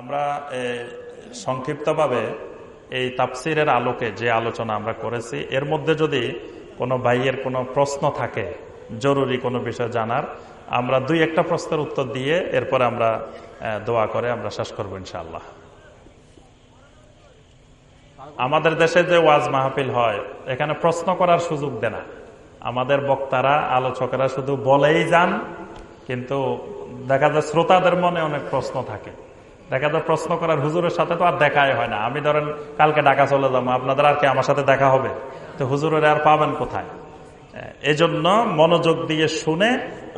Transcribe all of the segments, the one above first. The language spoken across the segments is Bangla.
আমরা সংক্ষিপ্তভাবে এই তাপসিরের আলোকে যে আলোচনা আমরা করেছি, এর মধ্যে যদি কোনো ভাইয়ের কোনো প্রশ্ন থাকে, জরুরি কোনো বিষয় জানার, আমরা দুই একটা প্রশ্নের উত্তর দিয়ে এরপরে আমরা দোয়া করে আমরা শেষ করব ইনশাআল্লাহ। আমাদের দেশে যে ওয়াজ মাহফিল হয়, এখানে প্রশ্ন করার সুযোগ দেয় না। আমাদের বক্তারা, আলোচকেরা শুধু বলেই যান, কিন্তু দেখা যায় শ্রোতাদের মনে অনেক প্রশ্ন থাকে। দেখা যায় প্রশ্ন করার হুজুরের সাথে তো আর দেখাই হয় না। আমি ধরেন কালকে ঢাকা চলে যাব, আপনাদের আর কি আমার সাথে দেখা হবে? তো হুজুরের আর পাবেন কোথায়? এজন্য মনোযোগ দিয়ে শুনে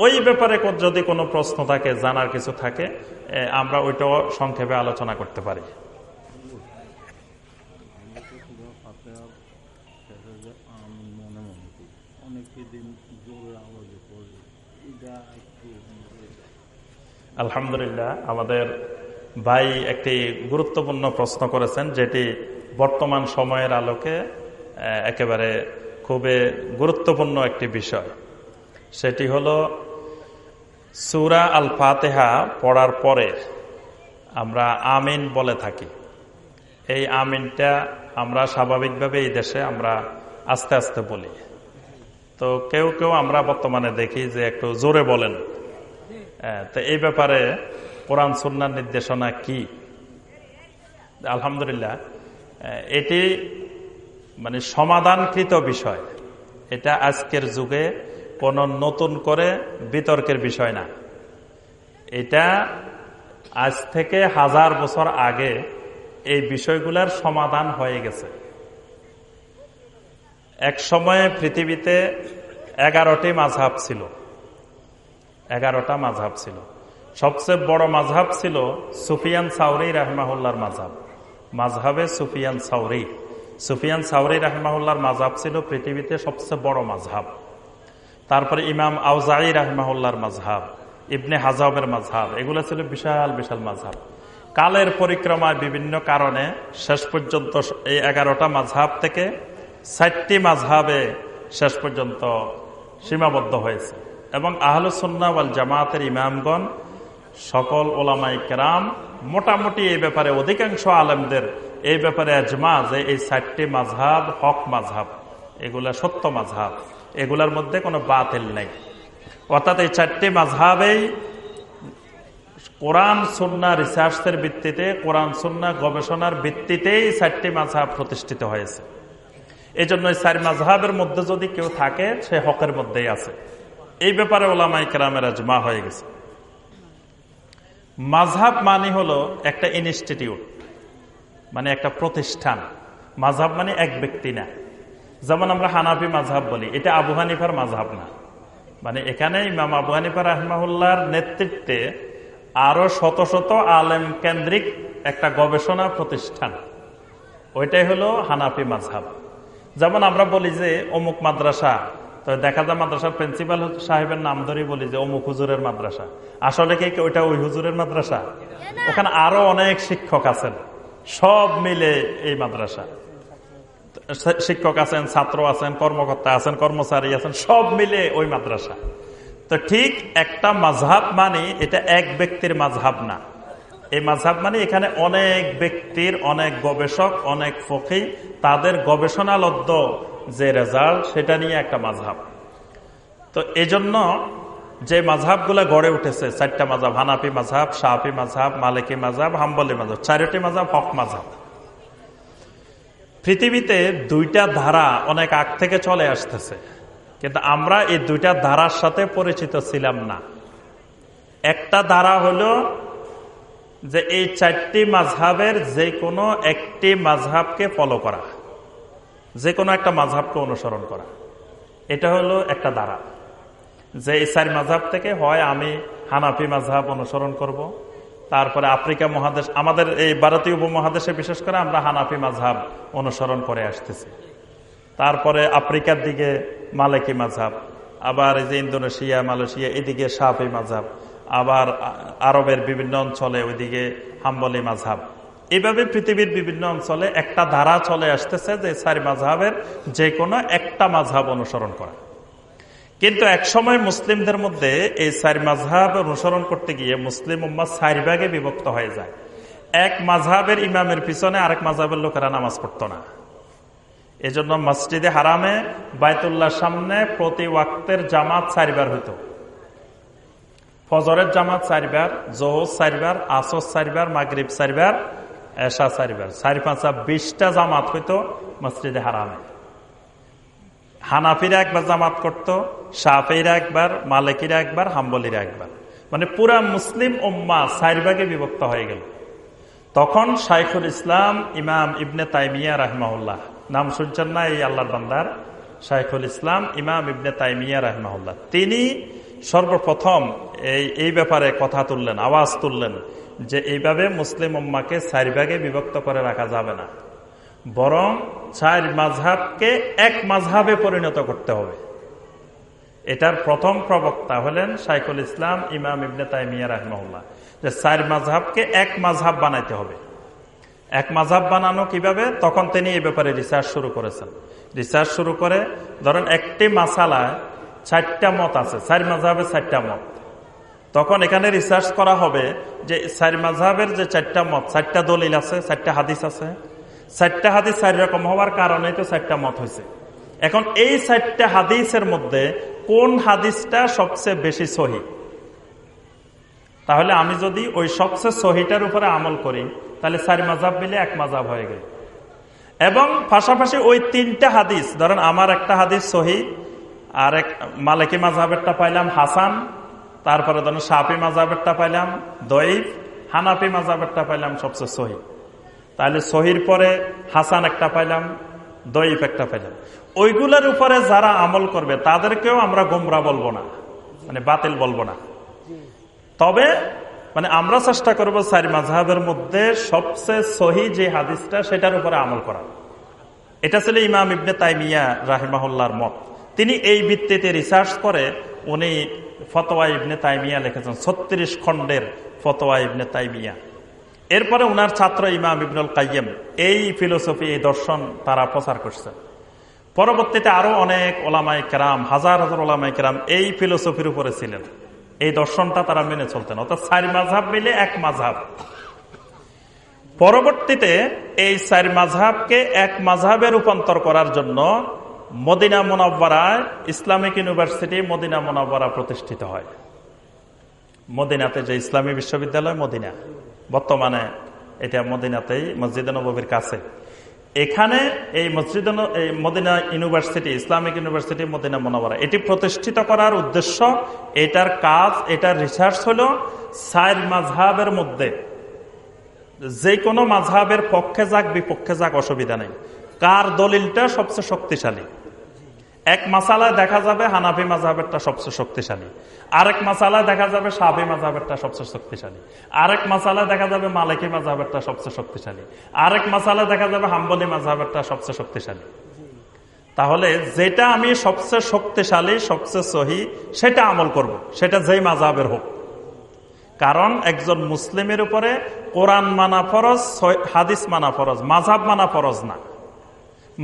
ওই ব্যাপারে যদি কোনো প্রশ্ন থাকে, জানার কিছু থাকে আমরা ওইটাও সংক্ষেপে আলোচনা করতে পারি। আলহামদুলিল্লাহ, আমাদের ভাই একটি গুরুত্বপূর্ণ প্রশ্ন করেছেন, যেটি বর্তমান সময়ের আলোকে একেবারে খুবই গুরুত্বপূর্ণ একটি বিষয়। সেটি হল, সুরা আল ফাতেহা পড়ার পরে আমরা আমিন বলে থাকি। এই আমিনটা আমরা স্বাভাবিকভাবে এই দেশে আমরা আস্তে আস্তে বলি। তো কেউ কেউ আমরা বর্তমানে দেখি যে একটু জোরে বলেন। তো এই ব্যাপারে কোরআন সুন্নার নির্দেশনা কি? আলহামদুলিল্লাহ, এটি মানে সমাধানকৃত বিষয়। এটা আজকের যুগে কোন নতুন করে বিতর্কের বিষয় না। এটা আজ থেকে হাজার বছর আগে এই বিষয়গুলোর সমাধান হয়ে গেছে। এক সময়ে পৃথিবীতে এগারোটি মাঝহাব ছিল। এগারোটা মাঝহাব ছিল। সবচেয়ে বড় মাঝহাব ছিল সুফিয়ান সাউরি রাহমাহুল্লার মাঝহাব। মাঝহাবে সুফিয়ান সাউরি। সুফিয়ান সাউরি রাহমাহুল্লার মাঝহাব ছিল পৃথিবীতে সবচেয়ে বড় মাঝহাব। তারপরে ইমাম আউজাই রাহমাহুল্লার মাঝহাব, ইবনে হাজাবের মাঝহাব, এগুলো ছিল বিশাল বিশাল মাঝহাব। কালের পরিক্রমায় বিভিন্ন কারণে শেষ পর্যন্ত এই এগারোটা মাঝহাব থেকে ষাটটি মাঝহাবে শেষ পর্যন্ত সীমাবদ্ধ হয়েছে। এবং আহলুসন্নাওয়াল জামাতের ইমামগণ সকল ওলামাই কেরাম মোটামুটি এই ব্যাপারে অধিকাংশ আলেমদের এই ব্যাপারে আজমা যে এই চারটি মাঝহাব হক মাঝহাব, এগুলা সত্য মাঝহাব, এগুলার মধ্যে কোনো বাতিল নেই। অর্থাৎ এই চারটি মাঝহাবেই কোরআন, সুন্না, রিসার্চের ভিত্তিতে, কোরআন, সুন্না, গবেষণার ভিত্তিতেই চারটি মাঝহাব প্রতিষ্ঠিত হয়েছে। এই জন্য এই চার মাঝহাবের মধ্যে যদি কেউ থাকে, সে হকের মধ্যেই আছে। এই ব্যাপারে ওলামাই কেরামের আজমা হয়ে গেছে। মাঝহাব মানে হলো একটা ইনস্টিটিউট মানে একটা প্রতিষ্ঠান। মাঝহাব মানে এক ব্যক্তি না। যেমন আমরা হানাফি মাঝহাব বলি, এটা আবু হানিফার মাঝহাব না। মানে এখানে ইমাম আবু হানিফা রহমাহুল্লার নেতৃত্বে আরও শত শত আলেম কেন্দ্রিক একটা গবেষণা প্রতিষ্ঠান। ওইটাই হলো হানাফি মাঝহাব। যেমন আমরা বলি যে অমুক মাদ্রাসা তো দেখা যায় মাদ্রাসার প্রিন্সিপাল সাহেবের নাম ধরেই বলি যে অমুক হুজুরের মাদ্রাসা। আসলে কি ওইটা ওই হুজুরের মাদ্রাসা? ওখানে আরও অনেক শিক্ষক আছেন। সব মিলে এই মাদ্রাসা। শিক্ষক আছেন, ছাত্র আছেন, কর্মকর্তা আছেন, কর্মচারী আছেন, সব মিলে ওই মাদ্রাসা। তো ঠিক একটা মাঝহাব মানে এটা এক ব্যক্তির মাঝহাব না। এই মাঝহাব মানে এখানে অনেক ব্যক্তির, অনেক গবেষক, অনেক ফকি তাদের গবেষণালব্ধ যে রেজাল্ট, সেটা নিয়ে একটা মাঝহাব। তো এজন্য যে মাঝহাবগুলা গড়ে উঠেছে, চারটা মাঝহাব হানাপি মাঝহাব শাহি মাঝহাব, মালিকি মাঝহাব, হাম্বলি মাঝহাব, চারটি মাঝহাব হক মাঝহাব। পৃথিবীতে দুইটা ধারা অনেক আগ থেকে চলে আসতেছে, কিন্তু আমরা এই দুইটা ধারার সাথে পরিচিত ছিলাম না। একটা ধারা হলো যে এই চারটি মাঝহাবের যে কোনো একটি মাঝহাবকে ফলো করা। যে কোনো একটা মাঝহাবকে অনুসরণ করা। এটা হলো একটা দ্বারা। যে চার মাঝহাব থেকে, হয় আমি হানাফি মাঝহাব অনুসরণ করব। তারপরে আফ্রিকা মহাদেশ, আমাদের এই ভারতীয় উপমহাদেশে বিশেষ করে আমরা হানাফি মাঝহাব অনুসরণ করে আসতেছি। তারপরে আফ্রিকার দিকে মালিকি মাঝহাব আবার এই যে ইন্দোনেশিয়া, মালয়েশিয়া, এদিকে সাফি মাঝহাব আবার আরবের বিভিন্ন অঞ্চলে ওইদিকে হাম্বলি মাঝহাব এইভাবে পৃথিবীর বিভিন্ন অঞ্চলে একটা ধারা চলে আসতেছে যে চারি মাঝহাবের যে কোনো একটা মাঝহাব অনুসরণ করা। কিন্তু একসময় মুসলিমদের মধ্যে এই চারি মাঝহাব অনুসরণ করতে গিয়ে মুসলিম উম্মা চারি ভাগে বিভক্ত হয়ে যায়। এক মাঝহাবের ইমামের পিছনে আরেক মাঝহাবের লোকেরা নামাজ পড়তো না। এজন্য মসজিদে হারামে বায়তুল্লাহ সামনে প্রতি ওয়াক্তের জামাত চারিবার হইত। ফজরের জামাত চারিবার জোহর চারিবার আসর চারিবার মাগরীব চারিবার এশা চারিবার চারি পাঁচা বিশটা জামাত হইতো মসজিদে হারামে হানাফিরা একবার জামাত করত সাফেরা একবার, মালিকিরা একবার, হাম্বলিরা একবার। মানে পুরা মুসলিম উম্মা চারিভাগে বিভক্ত হয়ে গেল। তখন শাইখুল ইসলাম, ইমাম ইবনে তাইমিয়া রাহমাউল্লাহ নাম শুনছেন না এই আল্লাহর বান্দার? শাইখুল ইসলাম, ইমাম ইবনে তাইমিয়া রাহমাউল্লাহ তিনি সর্বপ্রথম এই এই ব্যাপারে কথা তুললেন, আওয়াজ তুললেন। যে এইভাবে মুসলিম উম্মাকে চারিভাগে বিভক্ত করে রাখা যাবে না। বরং চার মাঝহাবকে এক মাঝহাবে পরিণত করতে হবে। এটার প্রথম প্রবক্তা হলেন শাইখুল ইসলাম ইমাম ইবনে তাইমিয়া রাহমাউল্লাহ যে চার মাঝহাবকে এক মাঝহাব বানাইতে হবে। এক মাঝহাব বানানো কীভাবে? তখন তিনি এই ব্যাপারে রিসার্চ শুরু করেছেন। রিসার্চ শুরু করে ধরেন একটি মাসালায় চারটা মত আছে। চার মাঝহাবে চারটা মত। তখন এখানে রিসার্চ করা হবে যে চার মাঝহাবের যে চারটা মত, চারটা দলিল আছে, চারটা হাদিস আছে। চারটা হাদিস চার রকম হওয়ার কারণেই তো চারটা মত হয়েছে। এখন এই চারটা হাদিসের মধ্যে কোন হাদিসটা সবচেয়ে বেশি সহি? তাহলে আমি যদি ওই সবচেয়ে সহিটার উপরে আমল করি, তাহলে চারি মাজাব মিলে এক মাজাব হয়ে গেল। এবং পাশাপাশি ওই তিনটা হাদিস, ধরেন আমার একটা হাদিস সহি, আর এক মালিকি মাঝাবেরটা পাইলাম হাসান তারপরে ধরেন সাফি মাজাবেরটা পাইলাম দইফ হানাফি মাজাবেরটা পাইলাম সবচেয়ে সহি। তাহলে সহির পরে হাসান একটা পাইলাম দইফ একটা পাইলাম। ওইগুলোর উপরে যারা আমল করবে, তাদেরকেও আমরা গোমরা বলব না। মানে বাতিল বলব না। তবে মানে আমরা চেষ্টা করব সারি মাঝহাবের মধ্যে সবচেয়ে সহি যে হাদিসটা, সেটার উপরে আমল করা। এটা ছিল ইমাম ইবনে তাইমিয়া রাহিমাহুল্লার মত। তিনি এই ভিত্তিতে রিসার্চ করে, উনি ফতোয়া ইবনে তাইমিয়া লিখেছেন, ছত্রিশ খণ্ডের ফতোয়া ইবনে তাইমিয়া। এরপরে উনার ছাত্র ইমাম ইবনুল কাইম এই ফিলোসফি, এই দর্শন তারা প্রচার করছেন পরবর্তীতে আরও অনেক ওলামাই কেরাম, হাজার হাজার ওলামাই কেরাম এই ফিলোসফির উপরে ছিলেন। এই দর্শনটা তারা মেনে চলতেন, অর্থাৎ চারি মাঝহাব মিলে এক মাঝহাব। পরবর্তীতে এই চারি মাঝহাবকে এক মাঝহাবে রূপান্তর করার জন্য মদিনা মোনাব্বারায় ইসলামিক ইউনিভার্সিটি মদিনা মোনাব্বারা প্রতিষ্ঠিত হয়। মদিনাতে যে ইসলামী বিশ্ববিদ্যালয়, মদিনা। বর্তমানে এটা মদিনাতেই মসজিদ নবীর কাছে। এখানে এই মসজিদ এই Medina university, Islamic university Medina মনোবরা এটি প্রতিষ্ঠিত করার উদ্দেশ্য এটার কাজ, এটার রিসার্চ হল সাইর মাঝহাবের মধ্যে। যে কোনো মাঝহাবের পক্ষে যাক, বিপক্ষে যাক, অসুবিধা নেই। কার দলিলটা সবচেয়ে শক্তিশালী? এক মাসালায় দেখা যাবে হানাফি মাঝহাবেরটা সবচেয়ে শক্তিশালী। আরেক মাসালায় দেখা যাবে সাবি মাঝহাবেরটা সবচেয়ে শক্তিশালী। আরেক মাসালায় দেখা যাবে মালিকি মাঝহাবেরটা সবচেয়ে শক্তিশালী। আরেক মাসালায় দেখা যাবে হাম্বলি মাঝহাবেরটা সবচেয়ে শক্তিশালী। তাহলে যেটা আমি সবচেয়ে শক্তিশালী, সবচেয়ে সহি, সেটা আমল করব। সেটা যেই মাঝহাবের হোক। কারণ একজন মুসলিমের উপরে কোরআন মানা ফরজ হাদিস মানা ফরজ মাঝহাব মানা ফরজ না।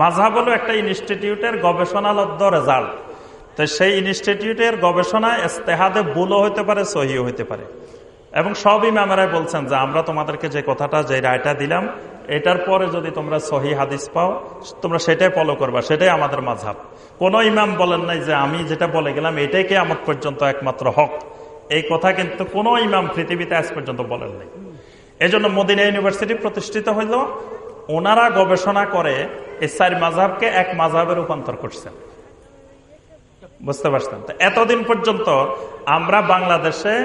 মাঝহাব হলো একটা ইনস্টিটিউটের গবেষণালব্ধ রেজাল্ট তো সেই ইনস্টিটিউটের গবেষণায় ইস্তেহাদে ভুলও হইতে পারে, সহিও হইতে পারে। এবং সব ইমামেরাই বলছেন যে আমরা তোমাদেরকে যে কথাটা, যে রায়টা দিলাম, এটার পরে যদি তোমরা সহি হাদিস পাও, তোমরা সেটাই ফলো করবা, সেটাই আমাদের মাঝহাব কোন ইমাম বলেন নাই যে আমি যেটা বলে গেলাম, এটাই কে আমার পর্যন্ত একমাত্র হক। এই কথা কিন্তু কোন ইমাম পৃথিবীতে আজ পর্যন্ত বলেন নাই। এজন্য মদিনা ইউনিভার্সিটি প্রতিষ্ঠিত হইল ওনারা গবেষণা করে এই চার মাঝহাবকে এক মাঝহাবে রূপান্তর করছেন বুঝতে পারছেন? এতদিন পর্যন্ত আমরা বাংলাদেশে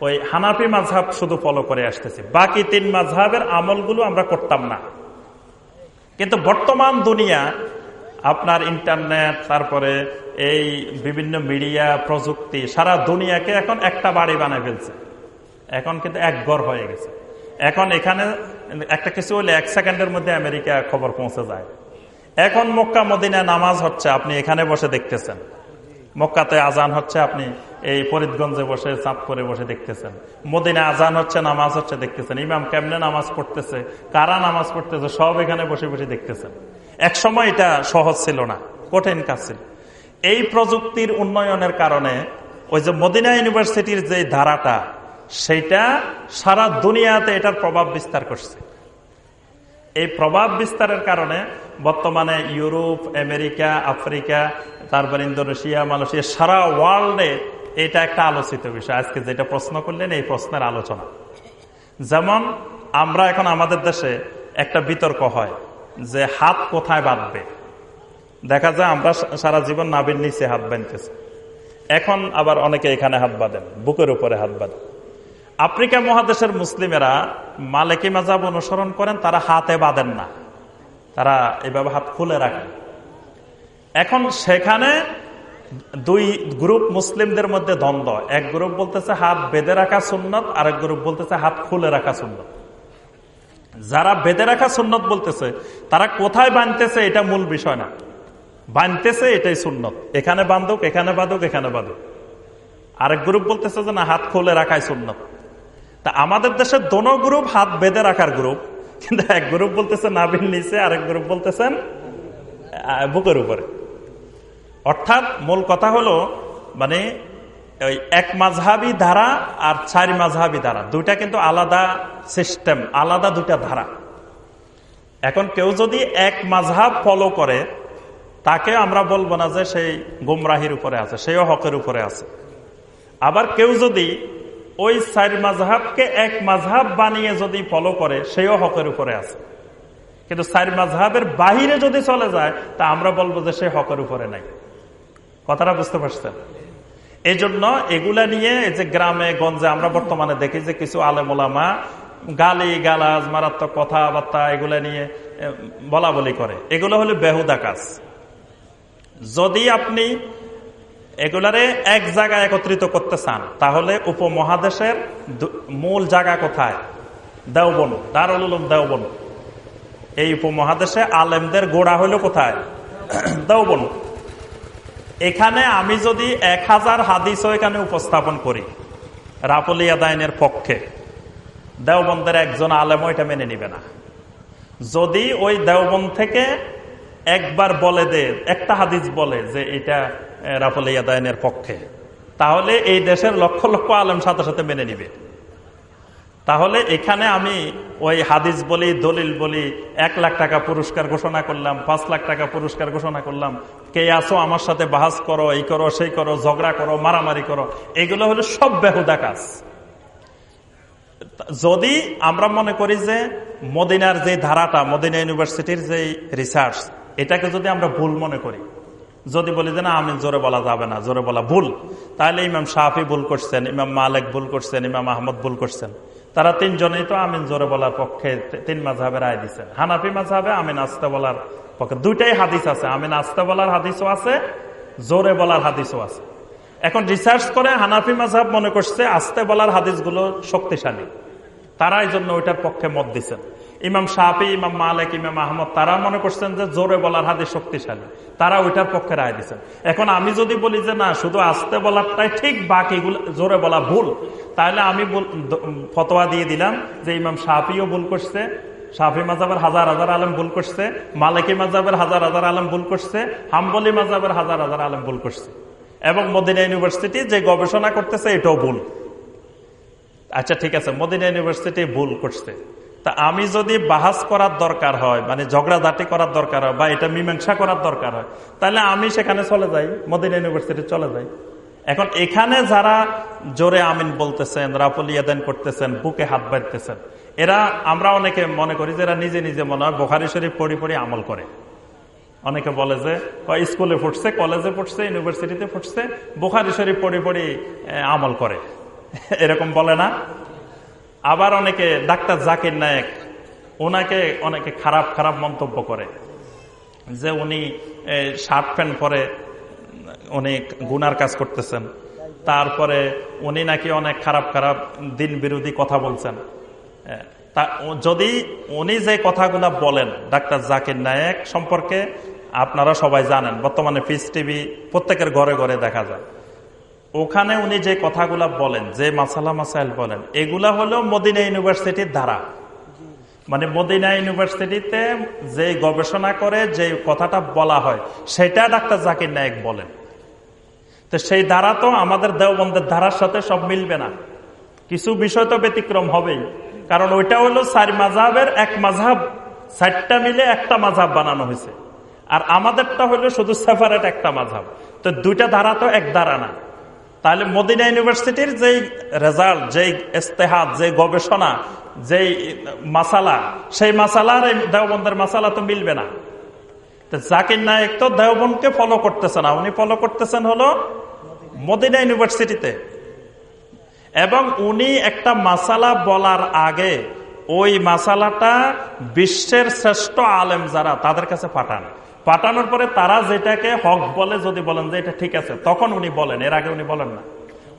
ওই হানাফি মাঝহাব শুধু ফলো করে আসতেছি। বাকি তিন মাঝহাবের আমলগুলো আমরা করতাম না। কিন্তু বর্তমান দুনিয়া, আপনার ইন্টারনেট, তারপরে এই বিভিন্ন মিডিয়া, প্রযুক্তি, সারা দুনিয়াকে এখন একটা বাড়ি বানায় ফেলছে। এখন কিন্তু এক ঘর হয়ে গেছে। এখন এখানে একটা কিছু হলে এক সেকেন্ডের মধ্যে আমেরিকা খবর পৌঁছে যায়। এখন মক্কা মদিনা নামাজ হচ্ছে, আপনি এখানে বসে দেখতেছেন। মক্কাতে আজান হচ্ছে, আপনি এই ফরিদগঞ্জে বসে চাঁদপুরে বসে দেখতেছেন। মদিনা আজান হচ্ছে, নামাজ হচ্ছে, দেখতেছেন। ইমাম কেমনে নামাজ পড়তেছে, কারা নামাজ পড়তেছে, সব এখানে বসে বসে দেখতেছেন। এক সময় এটা সহজ ছিল না, কঠিন কাজ ছিল। এই প্রযুক্তির উন্নয়নের কারণে ওই যে মদিনা ইউনিভার্সিটির যে ধারাটা সেটা সারা দুনিয়াতে এটার প্রভাব বিস্তার করছে। এই প্রভাব বিস্তারের কারণে বর্তমানে ইউরোপ, আমেরিকা, আফ্রিকা, তারপর ইন্দোনেশিয়া, মালয়েশিয়া, সারা ওয়ার্ল্ডে এটা একটা আলোচিত বিষয়। আজকে যেটা প্রশ্ন করলেন, এই প্রশ্নের আলোচনা। যেমন আমরা এখন আমাদের দেশে একটা বিতর্ক হয় যে হাত কোথায় বাঁধবে? দেখা যায় আমরা সারা জীবন নাবির নিচে হাত বাঁধতেছি। এখন আবার অনেকে এখানে হাত বাঁধেন, বুকের উপরে হাত বাঁধেন। আফ্রিকা মহাদেশের মুসলিমেরা মালেকি মাজাব অনুসরণ করেন, তারা হাতে বাঁধেন না। তারা এভাবে হাত খুলে রাখেন। এখন সেখানে দুই গ্রুপ মুসলিমদের মধ্যে দ্বন্দ্ব। এক গ্রুপ বলতেছে হাত বেঁধে রাখা সুন্নত, আরেক গ্রুপ বলতেছে হাত খুলে রাখা সুন্নত। যারা বেঁধে রাখা সুন্নত বলতেছে, তারা কোথায় বাঁধতেছে এটা মূল বিষয় না। বাঁধতেছে এটাই সুন্নত। এখানে বান্ধুক এখানে বাঁধুক এখানে বাঁধুক। আরেক গ্রুপ বলতেছে যে না, হাত খুলে রাখাই সুন্নত। তা আমাদের দেশের দোনো গ্রুপ হাত বেঁধে রাখার গ্রুপ কিন্তু এক গ্রুপ বলতেছে নাবিল নিচে, আরেক গ্রুপ বলতেছেন বুকের উপরে। অর্থাৎ মূল কথা হলো মানে ওই এক মাঝহাবি ধারা আর চারি মাঝহাবি ধারা। দুইটা কিন্তু আলাদা সিস্টেম আলাদা দুইটা ধারা। এখন কেউ যদি এক মাঝহাব ফলো করে তাকে আমরা বলব না যে সেই গুমরাহির উপরে আছে, সেও হকের উপরে আছে। আবার কেউ যদি ওই চার মাঝহাবকে এক মাঝহাব বানিয়ে যদি ফলো করে, সেও হকের উপরে আছে। কিন্তু চার মাঝহাবের বাহিরে যদি চলে যায়, তা আমরা বলব যে সে হকের উপরে নাই। কথাটা বুঝতে পারছেন? এই জন্য এগুলা নিয়ে এই যে গ্রামে, গঞ্জে আমরা বর্তমানে দেখি যে কিছু আলেমোলামা গালি, গালাজ, মারাত্মক কথাবার্তা এগুলা নিয়ে বলা বলি করে। এগুলো হলো বেহুদা কাজ। যদি আপনি এগুলারে এক জায়গায় একত্রিত করতে চান, তাহলে উপমহাদেশের মূল জায়গা কোথায়? দেওবন দারুল উলুম দেওবন এই উপমহাদেশে আলেমদের গোড়া হইল কোথায়? দেওবন এখানে আমি যদি এক হাজার হাদিসও এখানে উপস্থাপন করি রাপলিয়া দাইনের পক্ষে, দেওবন্দের একজন আলেম এটা মেনে নিবে না। যদি ওই দেওবন থেকে একবার বলে দে, একটা হাদিস বলে যে এটা রাফলিয়া দায়নের পক্ষে। তাহলে এই দেশের লক্ষ লক্ষ আলম সাথে সাথে মেনে নিবে। তাহলে এখানে আমি ওই হাদিস বলি, দলিল বলি, এক লাখ টাকা পুরস্কার ঘোষণা করলাম, পাঁচ লাখ টাকা পুরস্কার ঘোষণা করলাম। কে আসো আমার সাথে বাহাস করো, এই করো, সেই করো, ঝগড়া করো, মারামারি করো, এগুলো হলো সব বেহুদা কাজ। যদি আমরা মনে করি যে মদিনার যে ধারাটা, মদিনা ইউনিভার্সিটির যে রিসার্চ এটাকে যদি আমরা ভুল মনে করি যদি বলি যে, না, আমি জোরে বলা যাবে না, জোরে বলা ভুল। তাহলে ইমাম শাহি ভুল করছেন, ইমাম মালেক ভুল করছেন, ইমাম আহমদ ভুল করছেন। তারা তিনজনেই তো আমিন জোরে বলার পক্ষে তিন মাঝাবে রায় দিচ্ছেন হানাফি মাঝাবে আমিন আস্তে বলার পক্ষে, দুইটাই হাদিস আছে। আমিন আস্তে বলার হাদিসও আছে, জোরে বলার হাদিসও আছে। এখন রিসার্চ করে হানাফি মাঝাব মনে করছে, আস্তে বলার হাদিসগুলো শক্তিশালী। তারা এই জন্য ওইটার পক্ষে মত দিচ্ছেন ইমাম শাহি ইমাম মালিক, ইমাম আহমদ, তারা মনে করছেন যে জোরে বলার হাদিস শক্তিশালী। তারা ওইটার পক্ষে রায় দিচ্ছেন এখন আমি যদি বলি যে না, শুধু আসতে বলারটাই ঠিক, বাকিগুলো জোরে বলা ভুল, তাহলে আমি ফতোয়া দিয়ে দিলাম যে ইমাম শাহিও ভুল করছে, শাফি মাজাবের হাজার হাজার আলম ভুল করছে, মালিকি মাজাবের হাজার হাজার আলম ভুল করছে, হাম্বলি মাজাবের হাজার হাজার আলম ভুল করছে। এবং মদিনা ইউনিভার্সিটি যে গবেষণা করতেছে, এটাও ভুল। আচ্ছা ঠিক আছে, মদিনা ইউনিভার্সিটি ভুল করছে। তা আমি যদি বাহাস করার দরকার হয় মানে ঝগড়াঝাটি করার দরকার হয় বা এটা মীমাংসা করার দরকার হয়, তাহলে আমি সেখানে চলে যাই, মদিনা ইউনিভার্সিটি চলে যাই। এখন এখানে যারা জোরে আমিন বলতেছেন রাফলিয়াদান করতেছেন, বুকে হাত বাড়তেছেন, এরা আমরা অনেকে মনে করি যে এরা নিজে নিজে মনে হয় বোখারি শরীফ পড়ি পড়ি আমল করে। অনেকে বলে যে স্কুলে ফুটছে, কলেজে পড়ছে ইউনিভার্সিটিতে ফুটছে, বোখারি শরীফ পড়ি পড়ি আমল করে। এরকম বলে না। আবার অনেকে ডাক্তার জাকির নায়ক, ওনাকে অনেকে খারাপ খারাপ মন্তব্য করে যে উনি শার্ট প্যান্ট পরে উনি গুনার কাজ করতেছেন। তারপরে উনি নাকি অনেক খারাপ খারাপ দিন বিরোধী কথা বলছেন। তা যদি উনি যে কথাগুলা বলেন, ডাক্তার জাকির নায়ক সম্পর্কে আপনারা সবাই জানেন, বর্তমানে পিস টিভি প্রত্যেকের ঘরে ঘরে দেখা যায়। ওখানে উনি যে কথাগুলা বলেন, যে মাসালা মাসাইল বলেন, এগুলা হলো মদিনা ইউনিভার্সিটির ধারা। মানে মদিনা ইউনিভার্সিটিতে যে গবেষণা করে, যে কথাটা বলা হয়, সেটা ডাক্তার জাকির নায়ক বলেন। তো সেই ধারা তো আমাদের দেওবন্দের ধারার সাথে সব মিলবে না। কিছু বিষয় তো ব্যতিক্রম হবেই। কারণ ওইটা হলো চার মাঝাবের এক মাঝাব চারটা মিলে একটা মাঝাব বানানো হয়েছে। আর আমাদেরটা হলো শুধু সেপারেট একটা মাঝাব তো দুইটা ধারা তো এক ধারা না। তাহলে মদিনা ইউনিভার্সিটির যেই রেজাল্ট, যেই ইস্তেহাদ যে গবেষণা, যেই মাসালা, সেই মাসালার দেওবন্দের মাসালা তো মিলবে না। জাকির নায়ক তো দেওবনকে ফলো করতেছে না, উনি ফলো করতেছেন হলো মদিনা ইউনিভার্সিটিতে। এবং উনি একটা মাসালা বলার আগে ওই মাসালাটা বিশ্বের শ্রেষ্ঠ আলেম যারা, তাদের কাছে পাঠান। পাঠানোর পরে তারা যেটাকে হক বলে যদি বলেন যে এটা ঠিক আছে, তখন উনি বলেন, এর আগে উনি বলেন না।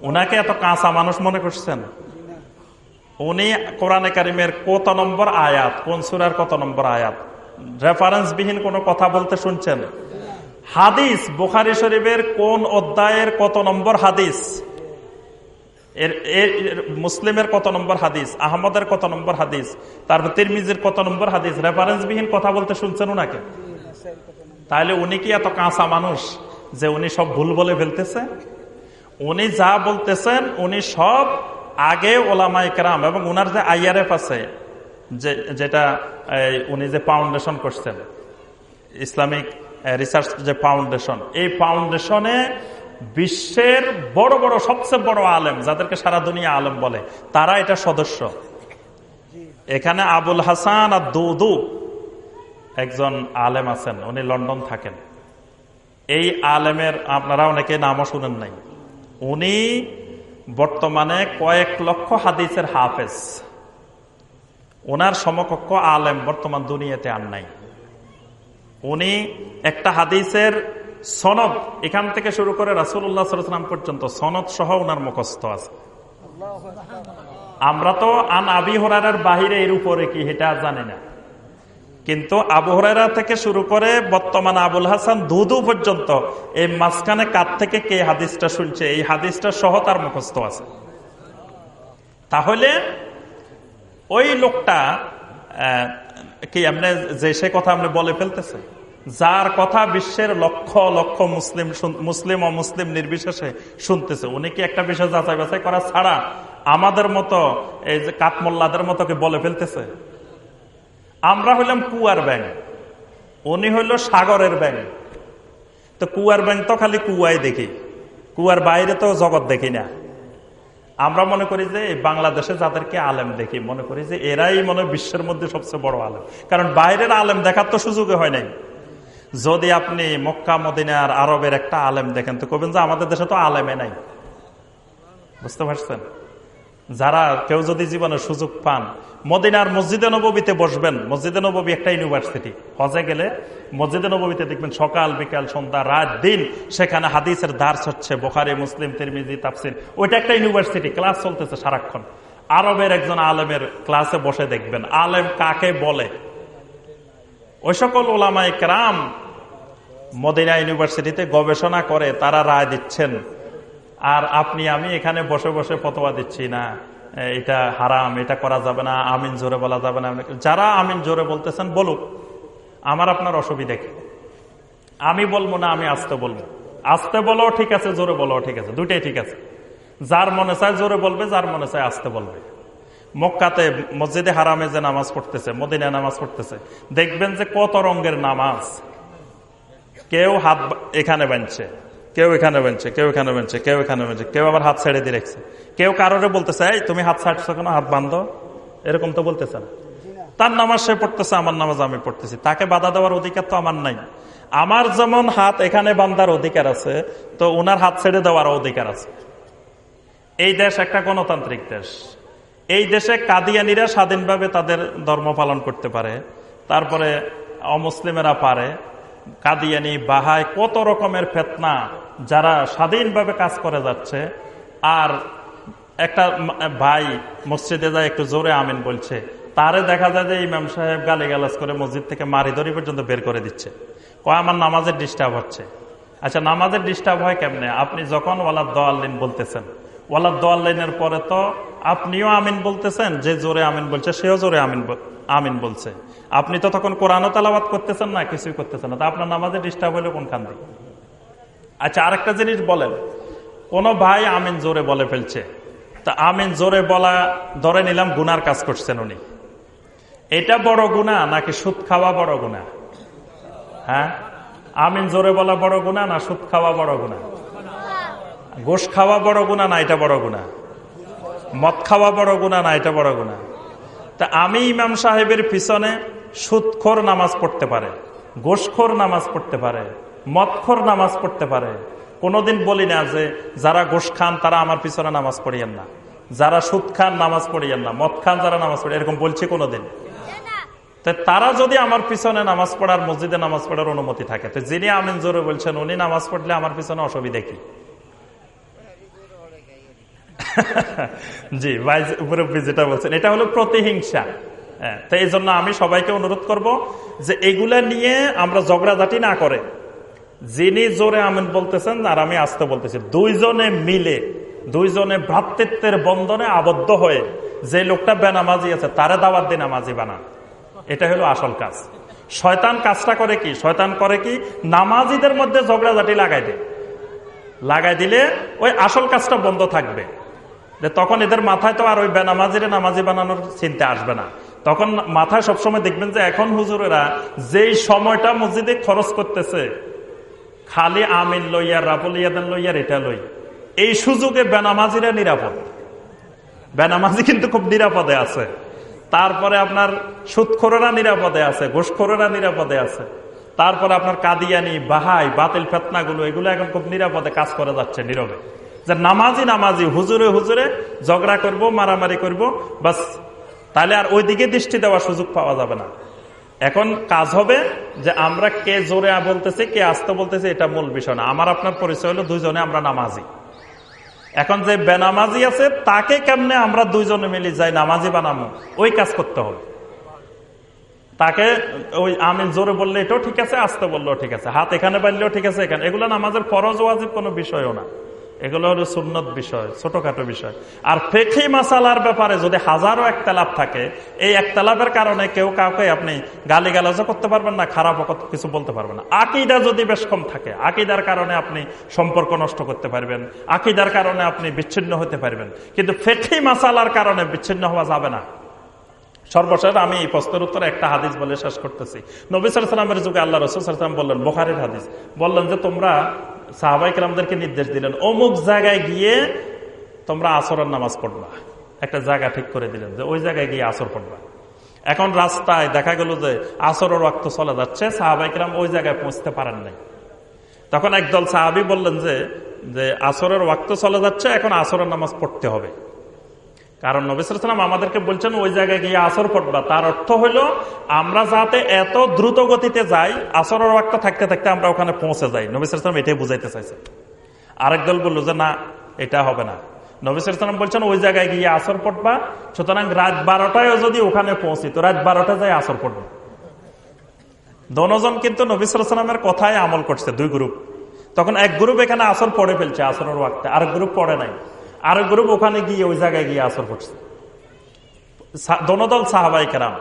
উনাকে এত কাঁচা মানুষ মনে করছেন উনি কোরআনে কারিমের কত নম্বর আয়াত, কোন সুরার কত নম্বর আয়াত? রেফারেন্স বিহীন কোনো কথা বলতে শুনছেন? হাদিস, বুখারি শরীফের কোন অধ্যায়ের কত নম্বর হাদিস? এর মুসলিমের কত নম্বর হাদিস? আহমদের কত নম্বর হাদিস? তারপর তিরমিজের কত নম্বর হাদিস? রেফারেন্স বিহীন কথা বলতে শুনছেন ওনাকে তাহলে উনি কি এত কাঁচা মানুষ যে উনি সব ভুল বলে ফেলতেছে? উনি যা বলতেছেন উনি সব আগে ওলামাই কেরাম এবং উনার যে আইআরএফ আছে যে যেটা উনি যে ফাউন্ডেশন করছেন ইসলামিক রিসার্চ যে ফাউন্ডেশন এই ফাউন্ডেশনে বিশ্বের বড় বড় সবচেয়ে বড় আলেম যাদেরকে সারা দুনিয়া আলেম বলে তারা এটা সদস্য। এখানে আবুল হাসান আর দৌদু একজন আলেম আছেন, উনি লন্ডন থাকেন। এই আলেমের আপনারা অনেকে নামও শুনেন নাই। উনি বর্তমানে কয়েক লক্ষ হাদিসের হাফেজ। ওনার সমকক্ষ আলেম বর্তমান দুনিয়াতে আর নাই। উনি একটা হাদিসের সনদ, এখান থেকে শুরু করে রাসুল্লাহ সাল্লাম পর্যন্ত সনদ সহ ওনার মুখস্থ আছে। আমরা তো আন আবি হরার বাহিরে এর উপরে কি এটা জানি না। কিন্তু আবু হরারা থেকে শুরু করে বর্তমান আবুল হাসান দুদু পর্যন্ত এই মাঝখানে কাত থেকে কে হাদিসটা শুনছে? এই হাদিসটা সহ তার মুখস্থ আছে। তাহলে ওই লোকটা কি আপনি যে সে কথা আপনি বলে ফেলতেছে যার কথা বিশ্বের লক্ষ লক্ষ মুসলিম মুসলিম ও মুসলিম নির্বিশেষে শুনতেছে। উনি কি একটা বিষয় যাচাই বাছাই করা ছাড়া আমাদের মতো এই যে কাঠমোল্লাদের মতো কি বলে ফেলতেছে? আমরা হইলাম কুয়ার ব্যাং উনি হইল সাগরের ব্যাং তো কুয়ার ব্যাং তো খালি কুয়ায় দেখি। কুয়ার বাইরে তো জগৎ দেখি না। আমরা মনে করি যে বাংলাদেশে যাদেরকে আলেম দেখি, মনে করি যে এরাই মনে বিশ্বের মধ্যে সবচেয়ে বড় আলেম। কারণ বাইরের আলেম দেখার তো সুযোগে হয় নাই। যদি আপনি মক্কা, মদিনার আরবের একটা আলেম দেখেন, তো কবেন যে আমাদের দেশে তো আলেমে নাই। বুঝতে পারছেন? যারা কেউ যদি জীবনে সুযোগ পান, মদিনার মসজিদে নবীতে বসবেন, মসজিদে নবী একটা ইউনিভার্সিটি হজে গেলে মসজিদে নবীতে দেখবেন সকাল, বিকাল, সন্ধ্যা, রাত, দিন সেখানে হাদিসের দার্স হচ্ছে, বোখারি, মুসলিম, তিরমিজি, তাফসির। ওইটা একটা ইউনিভার্সিটি ক্লাস চলতেছে সারাক্ষণ। আরবের একজন আলেমের ক্লাসে বসে দেখবেন। আলেম কাকে বলে? ওই সকল ওলামাই ক্রাম মদিনা ইউনিভার্সিটিতে গবেষণা করে, তারা রায় দিচ্ছেন আর আপনি, আমি এখানে বসে বসে ফতোয়া দিচ্ছি না এটা হারাম, এটা করা যাবে না, আমিন জোরে বলা যাবে না। যারা আমিন জোরে বলতেছেন, বলুক, আমার আপনার অসুবিধা কি? আমি বলব না, আমি আসতে বলব। আসতে বলো ঠিক আছে, জোরে বলো ঠিক আছে, দুইটাই ঠিক আছে। যার মনে চায় জোরে বলবে, যার মনে চায় আসতে বলবে। মক্কাতে মসজিদে হারামে যে নামাজ পড়তেছে মদিনা নামাজ পড়তেছে, দেখবেন যে কত রঙের নামাজ। কেউ হাত এখানে বানছে কেউ এখানে বেঞ্চে কেউ এখানে বেঞ্চে কেউ এখানে বেঞ্চে কেউ আবার হাত ছেড়ে দিয়ে রেখেছে। কেউ কারোরে বলতেছে তুমি হাত ছাড়ছো কেন? হাত বান্ধ এরকম তো বলতেছে না। তার নামাজ সে পড়তেছে, আমার নামাজ আমি পড়তেছি। তাকে বাধা দেওয়ার অধিকার তো আমার নাই। আমার যেমন হাত এখানে বান্ধার অধিকার আছে, তো ওনার হাত ছেড়ে দেওয়ার অধিকার আছে। এই দেশ একটা গণতান্ত্রিক দেশ। এই দেশে কাদিয়ানিরা স্বাধীনভাবে তাদের ধর্ম পালন করতে পারে। তারপরে অমুসলিমেরা পারে। কাদিয়ানি বাহায় কত রকমের ফেতনা। যারা স্বাধীনভাবে কাজ করে যাচ্ছে, আর একটা ভাই মসজিদে যায়, একটু জোরে আমিন বলছে, তারে দেখা যায় যে ইমাম সাহেব গালি গালাজ করে মসজিদ থেকে মারি ধরি পর্যন্ত বের করে দিচ্ছে। কয়, আমার নামাজের ডিস্টার্ব হচ্ছে। আচ্ছা নামাজের ডিস্টার্ব হয় কেমনে? আপনি যখন ওয়ালাদ দোয়াল্লিন বলতেছেন ওয়ালাদ দোয়াল্লিনের পরে তো আপনিও আমিন বলতেছেন, যে জোরে আমিন বলছে, সেও জোরে আমিন আমিন বলছে। আপনি তো তখন কোরআনও তালাবাদ করতেছেন না, কিছুই করতেছেন না। তা আপনার নামাজে ডিস্টার্ব হইলে কোনখান থেকে? আচ্ছা আরেকটা জিনিস বলেন। কোন ভাই আমিন জোরে বলে ফেলছে। তা আমিন জোরে বলা, ধরে নিলাম গুনার কাজ করছেন উনি। এটা বড় গুণা নাকি সুদ খাওয়া বড় গুণা হ্যাঁ? আমিন জোরে বলা বড় গুণা না সুদ খাওয়া বড় গুণা গোশ খাওয়া বড় গুণা না এটা বড় গুণা মদ খাওয়া বড় গুণা না এটা বড় গুণা তা আমি ইমাম সাহেবের পিছনে সুদখোর নামাজ পড়তে পারে গোসখোর নামাজ পড়তে পারে। মদখোর নামাজ পড়তে পারে। কোনোদিন বলি না যে, যারা গোস খান, তারা আমার পিছনে নামাজ পড়িয়েন না। যারা সুদ খান, নামাজ পড়িয়েন না। মদ খান, যারা নামাজ পড়ি এরকম বলছি কোনোদিন। তারা যদি আমার পিছনে নামাজ পড়ার মসজিদে নামাজ পড়ার অনুমতি থাকে, তো যিনি আমিন জোরে বলছেন, উনি নামাজ পড়লে আমার পিছনে অসুবিধা কি? জি, ভাই উপরে যেটা বলছেন, এটা হলো প্রতিহিংসা। হ্যাঁ তো এই জন্য আমি সবাইকে অনুরোধ করব যে, এগুলা নিয়ে আমরা ঝগড়াঝাটি না করে। যিনি জোরে আমিন বলতেছেন আর আমি আসতে বলতেছি, দুইজনে মিলে, দুইজনে ভ্রাতৃত্বের বন্ধনে আবদ্ধ হয়ে যে লোকটা বেনামাজি আছে, তারে দাওয়াত দিয়ে নামাজি বানান এটা হলো আসল কাজ। শয়তান কাজটা করে কি? শয়তান করে কি? নামাজিদের মধ্যে ঝগড়াঝাটি লাগাই দেয়। লাগাই দিলে ওই আসল কাজটা বন্ধ থাকবে। তখন এদের মাথায় তো আর ওই বেনামাজিরে নামাজি বানানোর চিন্তা আসবে না। তখন মাথায় সবসময় দেখবেন যে এখন হুজুরেরা যেই সময়টা মসজিদে খরচ করতেছে খালি আমিন লইয়ার রাবুল ইয়াদান লইয়ার এটা লই। এই সুযোগে বেনামাজিরা নিরাপদ। বেনামাজি কিন্তু খুব নিরাপদে আছে। তারপরে আপনার সুৎখোরেরা নিরাপদে আছে, ঘোষখোরেরা নিরাপদে আছে। তারপরে আপনার কাদিয়ানি, বাহাই, বাতিল ফেতনাগুলো, এগুলো এখন খুব নিরাপদে কাজ করে যাচ্ছে নীরবে। যে নামাজি নামাজি, হুজুরে হুজুরে ঝগড়া করব, মারামারি করব, বাস। তাহলে আর ওই দিকে দৃষ্টি দেওয়ার সুযোগ পাওয়া যাবে না। এখন কাজ হবে যে আমরা কে জোরে বলতেছি, কে আসতে বলতেছি, এটা মূল বিষয় না। আমার, আপনার পরিচয় হলো দুইজনে আমরা নামাজি। এখন যে বেনামাজি আছে, তাকে কেমনে আমরা দুইজনে মিলে যাই, নামাজি বানাবো ওই কাজ করতে হবে। তাকে ওই আমি জোরে বললে এটাও ঠিক আছে, আসতে বললেও ঠিক আছে, হাত এখানে বাড়লেও ঠিক আছে, এখানে। এগুলো নামাজের ফরজ, ওয়াজিব কোনো বিষয়ও না। এগুলো হলো সুন্নত বিষয়, ছোটখাটো বিষয়। আর ফেকি মাসালার ব্যাপারে যদি হাজারো একতলাপ থাকে, এই একতলাপের কারণে কেউ কাউকে আপনি গালি গালাজও করতে পারবেন না খারাপ কিছু বলতে পারবেন না। আকিদা যদি বেশ কম থাকে, আকিদার কারণে আপনি সম্পর্ক নষ্ট করতে পারবেন, আকিদার কারণে আপনি বিচ্ছিন্ন হতে পারবেন। কিন্তু ফেকি মাসালার কারণে বিচ্ছিন্ন হওয়া যাবে না। সর্বশেষ আমি এই প্রশ্নের উত্তরে একটা হাদিস বলে শেষ করতেছি। নবী সালামের যুগে আল্লাহ রসুলাম বললেন, বোখারের হাদিস, বললেন যে তোমরা সাহাবাই কালামদেরকে নির্দেশ দিলেন, অমুক জায়গায় গিয়ে তোমরা আসরের নামাজ পড়বা। একটা জায়গা ঠিক করে দিলেন যে ওই জায়গায় গিয়ে আসর পড়বা। এখন রাস্তায় দেখা গেল যে আসরের রক্ত চলে যাচ্ছে সাহাবাই কালাম ওই জায়গায় পৌঁছতে পারেন নাই। তখন একদল সাহাবি বললেন যে যে আসরের ওয়াক্ত চলে যাচ্ছে, এখন আসরের নামাজ পড়তে হবে। কারণ নবিসাম আমাদেরকে বলছেন, ওই জায়গায় গিয়ে আসর পড়বা। তার অর্থ হলো, আমরা যাতে এত দ্রুত গতিতে যাই, আসরের ওয়াক্ত থাকতে থাকতে আমরা ওখানে পৌঁছে যাই। নবিসাম এটাই বুঝাইতে চাইছে আরেক দল বলল যে, না, এটা হবে না। নবিসাম বলছেন, ওই জায়গায় গিয়ে আসর পড়বা, সুতরাং রাত বারোটায় যদি ওখানে পৌঁছি, তো রাত বারোটায় যাই আসর পড়বে। দনজন কিন্তু নবিসামের কথায় আমল করছে, দুই গ্রুপ। তখন এক গ্রুপ এখানে আসর পড়ে ফেলছে, আসরের ওয়াক্তে। আরেক গ্রুপ পড়ে নাই। আরেক গ্রুপ ওখানে গিয়ে ওই জায়গায় গিয়ে আসর করছে। দনদল সাহাবাই কেরাম।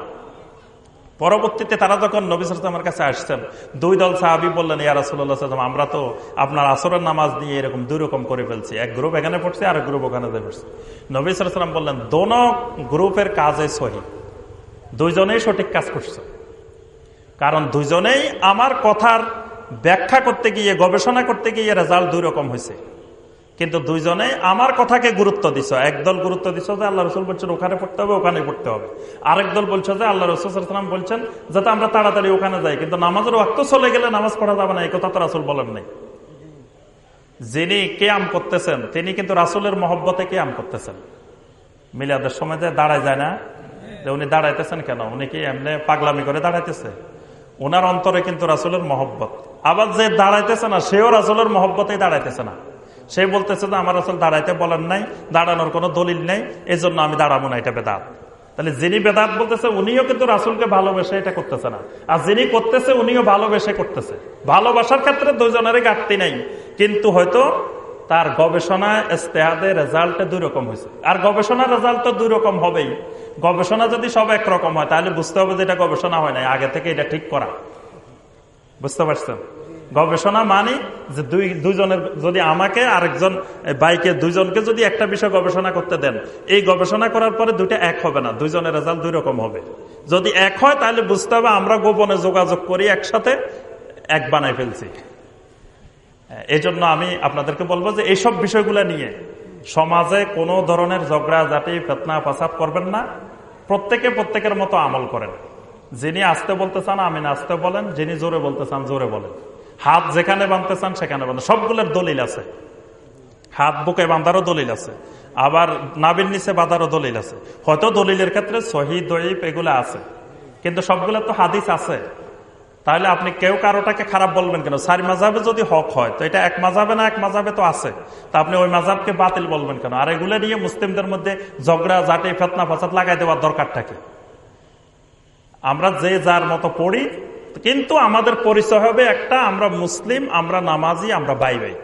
পরবর্তীতে তারা যখন নবিসামের কাছে আসছেন, দুই দল সাহাবি বললেন, ইয়া রাসুল্লাহ আমরা তো আপনার আসরের নামাজ নিয়ে এরকম দুই রকম করে ফেলছি। এক গ্রুপ এখানে পড়ছে আর গ্রুপ ওখানে পড়ছে। নবিসাম বললেন, দোন গ্রুপের কাজে সহি। দুইজনেই সঠিক কাজ করছে। কারণ দুইজনেই আমার কথার ব্যাখ্যা করতে গিয়ে, গবেষণা করতে গিয়ে রেজাল্ট দুই রকম হয়েছে কিন্তু দুইজনে আমার কথাকে গুরুত্ব দিছ। একদল গুরুত্ব দিছ যে আল্লাহ রসুল বলছেন, ওখানে পড়তে হবে ওখানে পড়তে হবে। আরেক দল বলছে যে আল্লাহ রসুলাম বলছেন, যাতে আমরা তাড়াতাড়ি ওখানে যাই। কিন্তু নামাজের ওয়াক্ত চলে গেলে নামাজ পড়া যাবে না, এই কথা তো রাসুল বলেন নাই। যিনি কেয়াম করতেছেন, তিনি কিন্তু রাসুলের মহব্বতে কেয়াম করতেছেন। মিলাদের সময় যে দাঁড়ায় যায় না, যে উনি দাঁড়াইতেছেন কেন? উনি কি এমনি পাগলামি করে দাঁড়াইতেছে? ওনার অন্তরে কিন্তু রাসুলের মহব্বত। আবার যে দাঁড়াইতেছে না, সেও রাসুলের মহব্বতেই দাঁড়াইতেছে না। সে বলতেছে যে, আমার আসলে দাঁড়াইতে বলার নাই, দাঁড়ানোর কোনো দলিল নেই এই জন্য আমি দাঁড়াবো না, এটা বেদাত। তাহলে যিনি বেদাত বলতেছে, উনিও কিন্তু রাসুলকে ভালোবেসে এটা করতেছে না। আর যিনি করতেছে, উনিও ভালোবেসে করতেছে। ভালোবাসার ক্ষেত্রে দুজনেরই ঘাটতি নাই। কিন্তু হয়তো তার গবেষণা ইস্তেহাদের রেজাল্টে দুই রকম হয়েছে। আর গবেষণার রেজাল্ট তো দুই রকম হবেই। গবেষণা যদি সব একরকম হয়, তাহলে বুঝতে হবে যে এটা গবেষণা হয় নাই। আগে থেকে এটা ঠিক করা। বুঝতে পারছেন? গবেষণা মানি যে দুই দুইজনের যদি আমাকে আরেকজন বাইকে দুইজনকে যদি একটা বিষয় গবেষণা করতে দেন, এই গবেষণা করার পরে দুইটা এক হবে না, দুইজনের রেজাল্ট দুই রকম হবে। যদি এক হয়, তাহলে বুঝতে হবে আমরা গোপনে যোগাযোগ করি একসাথে, এক বানাই ফেলছি। এই জন্য আমি আপনাদেরকে বলব যে এইসব বিষয়গুলো নিয়ে সমাজে কোনো ধরনের ঝগড়া জাতি ফেতনা, ফাসাদ করবেন না। প্রত্যেকে প্রত্যেকের মতো আমল করেন। যিনি আসতে বলতে চান আমিন আসতে বলেন। যিনি জোরে বলতে চান, জোরে বলেন। হাত যেখানে বাঁধতে চান সেখানে বাঁধেন। সবগুলোর দলিল আছে। হাত বুকে বাঁধারও দলিল আছে। আবার নাবির নিচে বাঁধারও দলিল আছে। হয়তো দলিলের ক্ষেত্রে সহি দইপ এগুলো আছে। কিন্তু সবগুলো তো হাদিস আছে। তাহলে আপনি কেউ কারোটাকে খারাপ বলবেন কেন? সারি মাজাবে যদি হক হয়, তো এটা এক মাজাবে না, এক মাজাবে তো আছে। তা আপনি ওই মাজাবকে বাতিল বলবেন কেন? আর এগুলো নিয়ে মুসলিমদের মধ্যে ঝগড়া জাটে ফেতনা, ফাসাদ লাগাই দেওয়ার দরকারটাকে আমরা যে যার মতো পড়ি কিন্তু আমাদের পরিচয় হবে একটা, আমরা মুসলিম, আমরা নামাজি, আমরা বাই বাই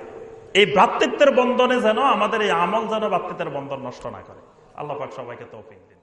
এই ভ্রাতৃত্বের বন্ধনে যেন আমাদের এই আমল যেন ভ্রাতৃত্বের বন্ধন নষ্ট না করে। আল্লাহ পাক সবাইকে তৌফিক